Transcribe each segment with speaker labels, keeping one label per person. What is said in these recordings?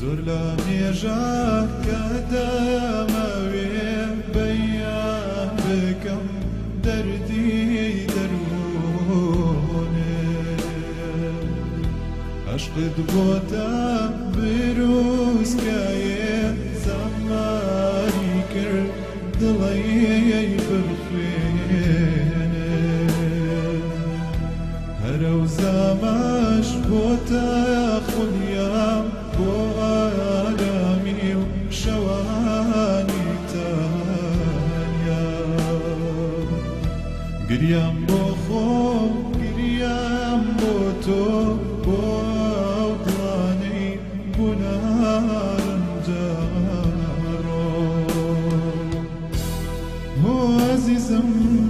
Speaker 1: زۆر لە مێژاکەدامەوێ بەیان بکەم دەردی دەروێ عشقت بۆتە بروسکایە زەماری کرد دڵی برخوێنێ هەرە زەمان گریم با خود گریم با تو با اوطانی بنارم دارم او عزیزم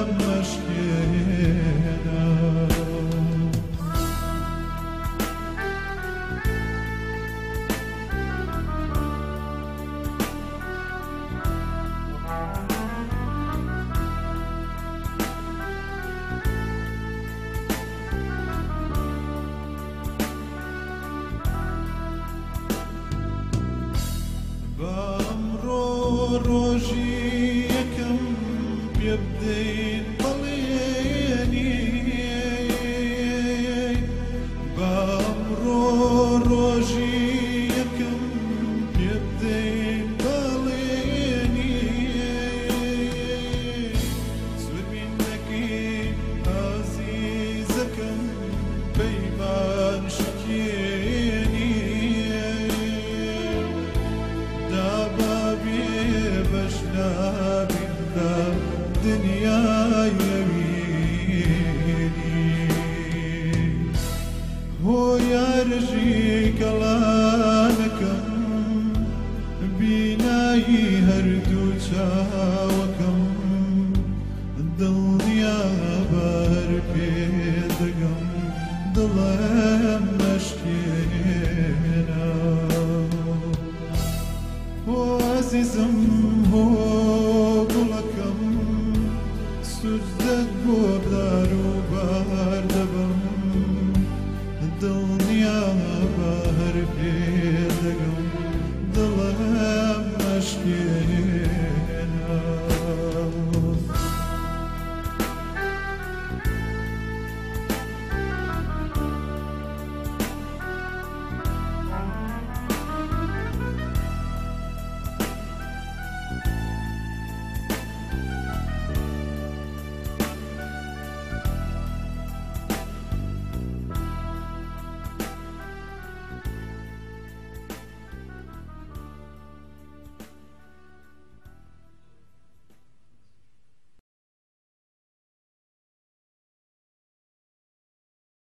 Speaker 1: روجي يكم بيبدي yalnızım bu